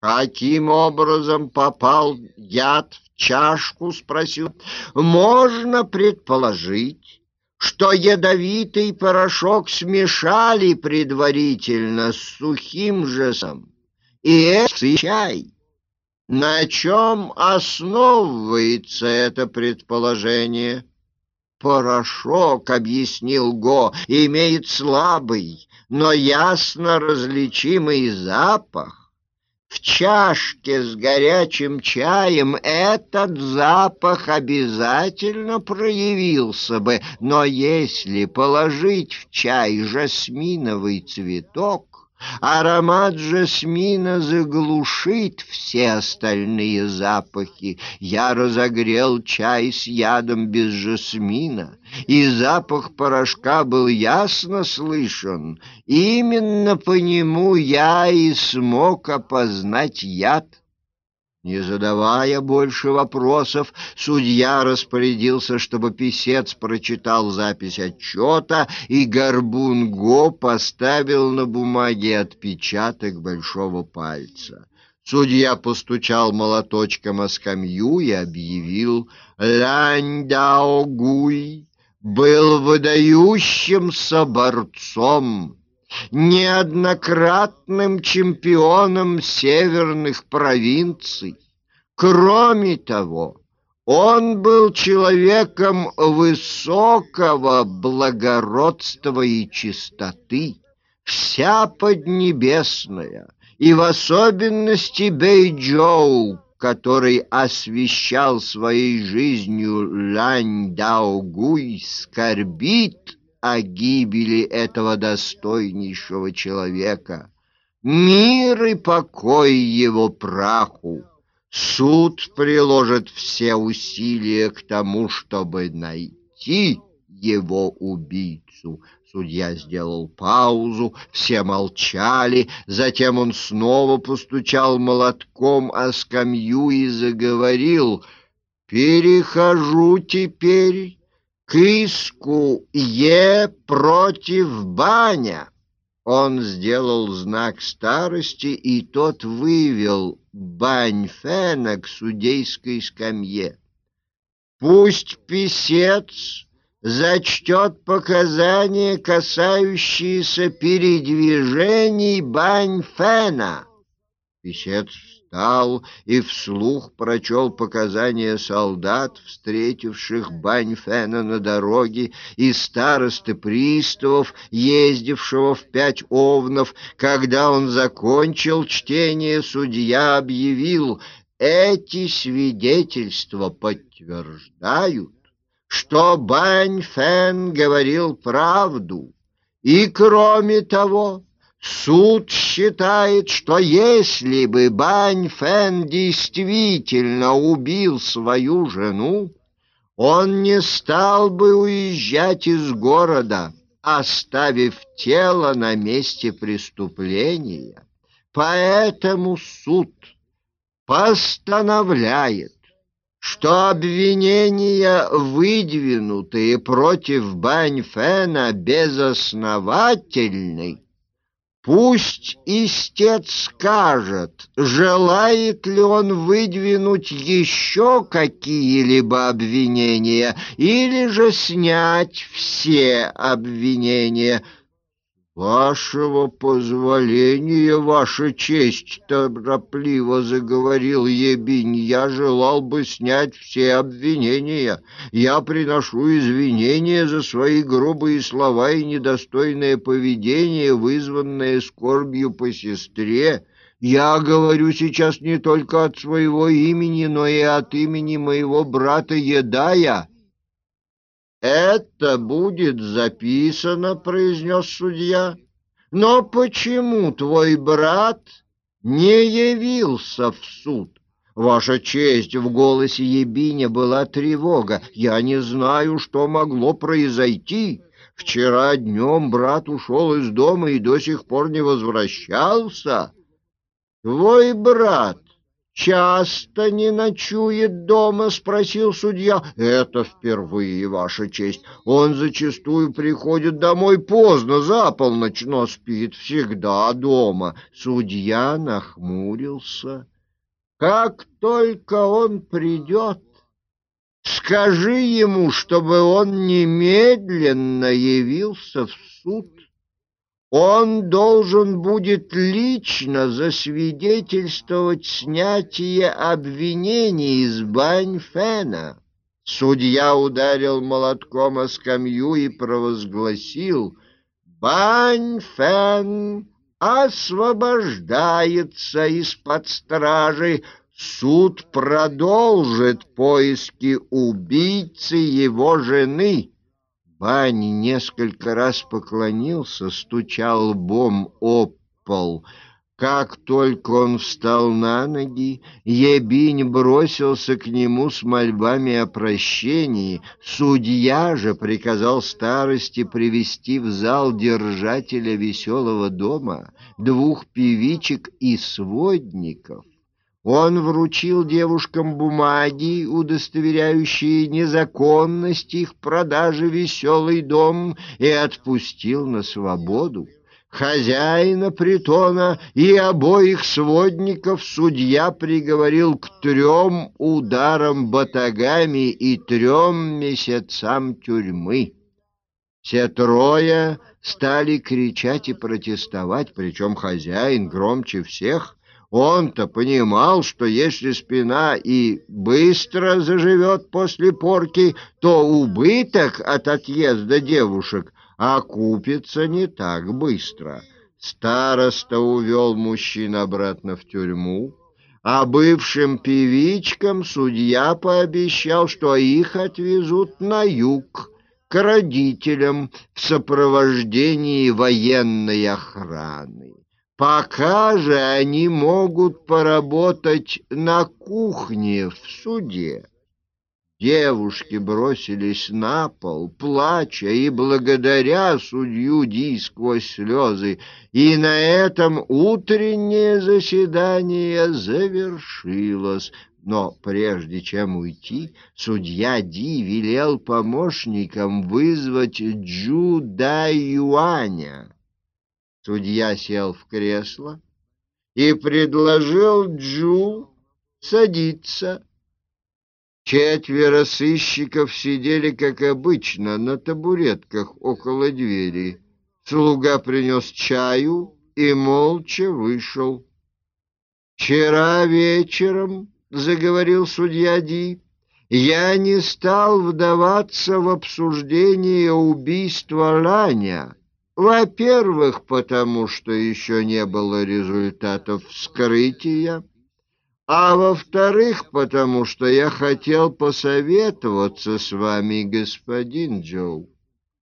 Каким образом попал яд в чашку, спросил. Можно предположить, что ядовитый порошок смешали предварительно с сухим жесом, и это чай. На чем основывается это предположение? Порошок, объяснил Го, имеет слабый, но ясно различимый запах. В чашке с горячим чаем этот запах обязательно проявился бы, но если положить в чай жасминовый цветок, Аромат жасмина заглушит все остальные запахи. Я разогрел чай с ядом без жасмина, и запах порошка был ясно слышен. Именно по нему я и смог опознать яд. Не задавая больше вопросов, судья распорядился, чтобы писец прочитал запись отчета, и Горбунго поставил на бумаге отпечаток большого пальца. Судья постучал молоточком о скамью и объявил «Лянь Даогуй был выдающимся борцом» неоднократным чемпионом северных провинций. Кроме того, он был человеком высокого благородства и чистоты. Вся Поднебесная, и в особенности Бэйджоу, который освещал своей жизнью Лань Даогуй, скорбит о гибели этого достойнейшего человека. Мир и покой его праху. Суд приложит все усилия к тому, чтобы найти его убийцу. Судья сделал паузу, все молчали, затем он снова постучал молотком о скамью и заговорил. «Перехожу теперь к иску Е против Баня. Он сделал знак старости, и тот вывел Бань Фена к судейской скамье. Пусть писец зачтет показания, касающиеся передвижений Бань Фена. Писец встал и вслух прочел показания солдат, встретивших Баньфена на дороге, и старосты приставов, ездившего в пять овнов. Когда он закончил чтение, судья объявил, эти свидетельства подтверждают, что Баньфен говорил правду, и, кроме того, Суд считает, что если бы Бань Фэн действительно убил свою жену, он не стал бы уезжать из города, оставив тело на месте преступления. Поэтому суд постановляет, что обвинения, выдвинутые против Бань Фэна, безосновательны, Пусть истец скажет, желает ли он выдвинуть еще какие-либо обвинения или же снять все обвинения – «Вашего позволения, ваша честь!» — торопливо заговорил Ебинь. «Я желал бы снять все обвинения. Я приношу извинения за свои грубые слова и недостойное поведение, вызванное скорбью по сестре. Я говорю сейчас не только от своего имени, но и от имени моего брата Едая». «Это будет записано», — произнес судья. «Но почему твой брат не явился в суд?» «Ваша честь!» — в голосе Ебиня была тревога. «Я не знаю, что могло произойти. Вчера днем брат ушел из дома и до сих пор не возвращался. Твой брат часто не ночует дома?» — спросил судья. «Это впервые, Ваша честь. Он зачастую приходит домой поздно, за полночь, но спит всегда дома». Судья нахмурился. «Как только он придет, скажи ему, чтобы он немедленно явился в суд». Он должен будет лично засвидетельствовать снятие обвинений из Баньфена. Судья ударил молотком о скамью и провозгласил «Баньфен освобождается из-под стражи». Суд продолжит поиски убийцы его жены. Бани несколько раз поклонился, стучал лбом об пол. Как только он встал на ноги, Ебинь бросился к нему с мольбами о прощении. Судья же приказал старости привести в зал держателя веселого дома, двух певичек и сводников. Он вручил девушкам бумаги, удостоверяющие незаконность их продажи веселый дом, и отпустил на свободу. Хозяина притона и обоих сводников судья приговорил к трем ударам батагами и трем месяцам тюрьмы. Все трое стали кричать и протестовать, причем хозяин громче всех он-то понимал, что если спина и быстро заживет после порки, то убыток от отъезда девушек окупится не так быстро. Староста увел мужчин обратно в тюрьму, а бывшим певичкам судья пообещал, что их отвезут на юг к родителям в сопровождении военной охраны. Пока же они могут поработать на кухне в суде. Девушки бросились на пол, плача и благодаря судью Ди сквозь слезы, и на этом утреннее заседание завершилось. Но прежде чем уйти, судья Ди велел помощникам вызвать Джу Да Юаня. Судья сел в кресло и предложил Джу садиться. Четверо сыщиков сидели, как обычно, на табуретках около двери. Слуга принес чаю и молча вышел. «Вчера вечером, — заговорил судья Ди, — я не стал вдаваться в обсуждение убийства Ланя». Во-первых, потому что еще не было результатов вскрытия, а во-вторых, потому что я хотел посоветоваться с вами, господин Джоу.